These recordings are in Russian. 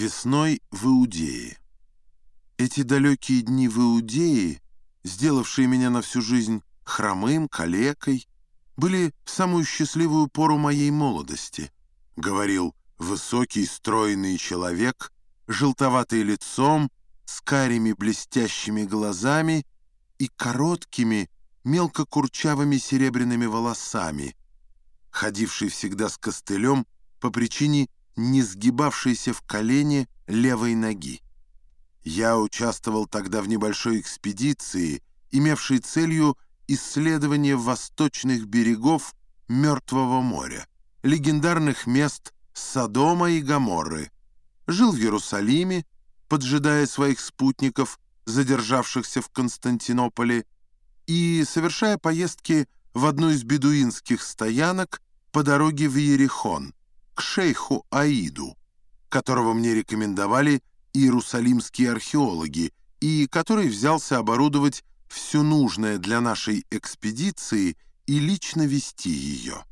Весной в Иудее. Эти далекие дни в Иудее, сделавшие меня на всю жизнь хромым, калекой, были в самую счастливую пору моей молодости, говорил высокий, стройный человек, желтоватый лицом, с карими блестящими глазами и короткими, мелко курчавыми серебряными волосами, ходивший всегда с костылем по причине не сгибавшейся в колене левой ноги. Я участвовал тогда в небольшой экспедиции, имевшей целью исследование восточных берегов Мертвого моря, легендарных мест Содома и Гоморры. Жил в Иерусалиме, поджидая своих спутников, задержавшихся в Константинополе, и совершая поездки в одну из бедуинских стоянок по дороге в Иерихон, к шейху Аиду, которого мне рекомендовали иерусалимские археологи и который взялся оборудовать все нужное для нашей экспедиции и лично вести ее.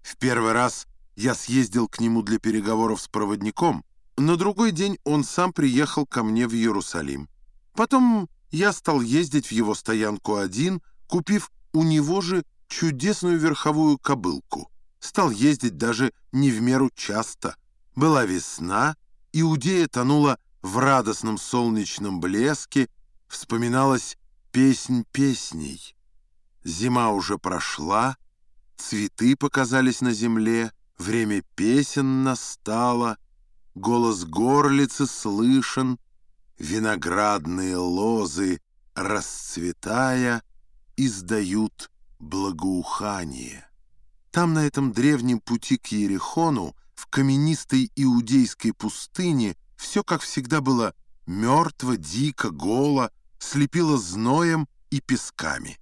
В первый раз я съездил к нему для переговоров с проводником, на другой день он сам приехал ко мне в Иерусалим. Потом я стал ездить в его стоянку один, купив у него же чудесную верховую кобылку стал ездить даже не в меру часто. Была весна, Иудея тонула в радостном солнечном блеске, вспоминалась песнь песней. Зима уже прошла, цветы показались на земле, время песен настало, голос горлицы слышен, виноградные лозы, расцветая, издают благоухание. Там, на этом древнем пути к Иерихону, в каменистой иудейской пустыне, все, как всегда, было мертво, дико, голо, слепило зноем и песками.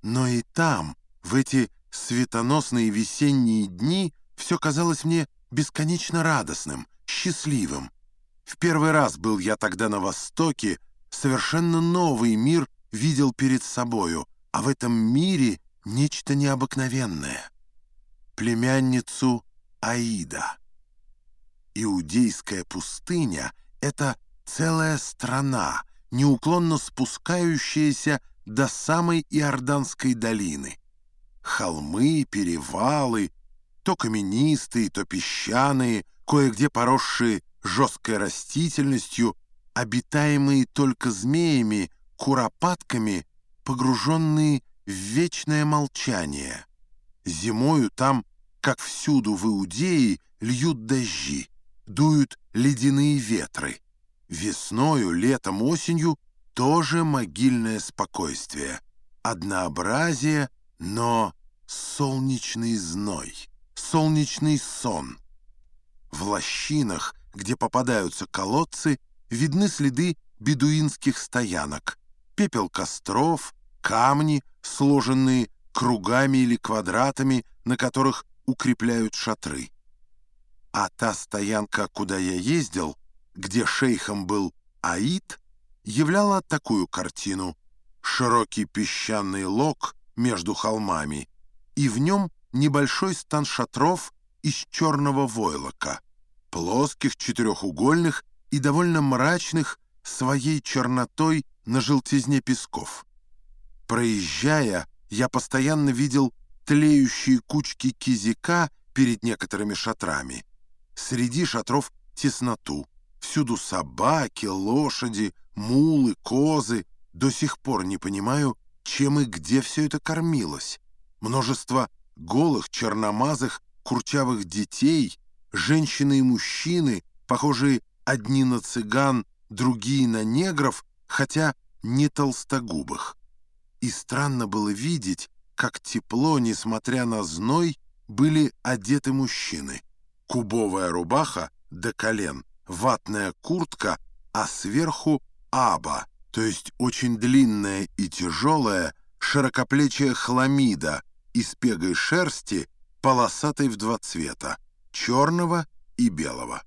Но и там, в эти светоносные весенние дни, все казалось мне бесконечно радостным, счастливым. В первый раз был я тогда на Востоке, совершенно новый мир видел перед собою, а в этом мире нечто необыкновенное. Племянницу Аида. Иудейская пустыня — это целая страна, неуклонно спускающаяся до самой Иорданской долины. Холмы, перевалы, то каменистые, то песчаные, кое-где поросшие жесткой растительностью, обитаемые только змеями, куропатками, погруженные в вечное молчание. Зимою там, как всюду в Иудее, льют дожди, дуют ледяные ветры. Весною, летом, осенью тоже могильное спокойствие. Однообразие, но солнечный зной, солнечный сон. В лощинах, где попадаются колодцы, видны следы бедуинских стоянок, пепел костров, камни, сложенные кругами или квадратами, на которых укрепляют шатры. А та стоянка, куда я ездил, где шейхом был Аид, являла такую картину. Широкий песчаный лог между холмами, и в нем небольшой стан шатров из черного войлока, плоских, четырехугольных и довольно мрачных своей чернотой на желтизне песков. Проезжая, я постоянно видел тлеющие кучки кизика перед некоторыми шатрами. Среди шатров тесноту. Всюду собаки, лошади, мулы, козы. До сих пор не понимаю, чем и где все это кормилось. Множество голых, черномазых, курчавых детей, женщины и мужчины, похожие одни на цыган, другие на негров, хотя не толстогубых. И странно было видеть, как тепло, несмотря на зной, были одеты мужчины. Кубовая рубаха до колен, ватная куртка, а сверху аба, то есть очень длинная и тяжелая, широкоплечая хламида из пегой шерсти, полосатой в два цвета, черного и белого.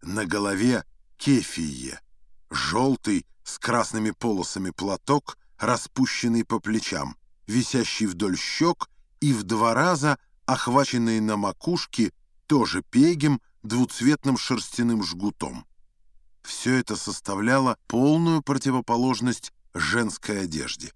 На голове кефие, желтый с красными полосами платок — распущенный по плечам, висящий вдоль щек и в два раза охваченный на макушке тоже пегим двуцветным шерстяным жгутом. Все это составляло полную противоположность женской одежде.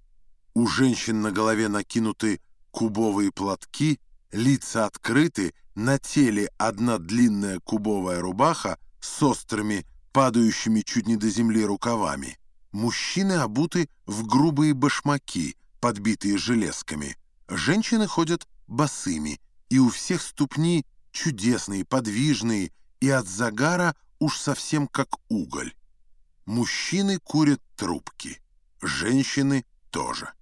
У женщин на голове накинуты кубовые платки, лица открыты, на теле одна длинная кубовая рубаха с острыми, падающими чуть не до земли рукавами. Мужчины обуты в грубые башмаки, подбитые железками. Женщины ходят босыми, и у всех ступни чудесные, подвижные, и от загара уж совсем как уголь. Мужчины курят трубки, женщины тоже.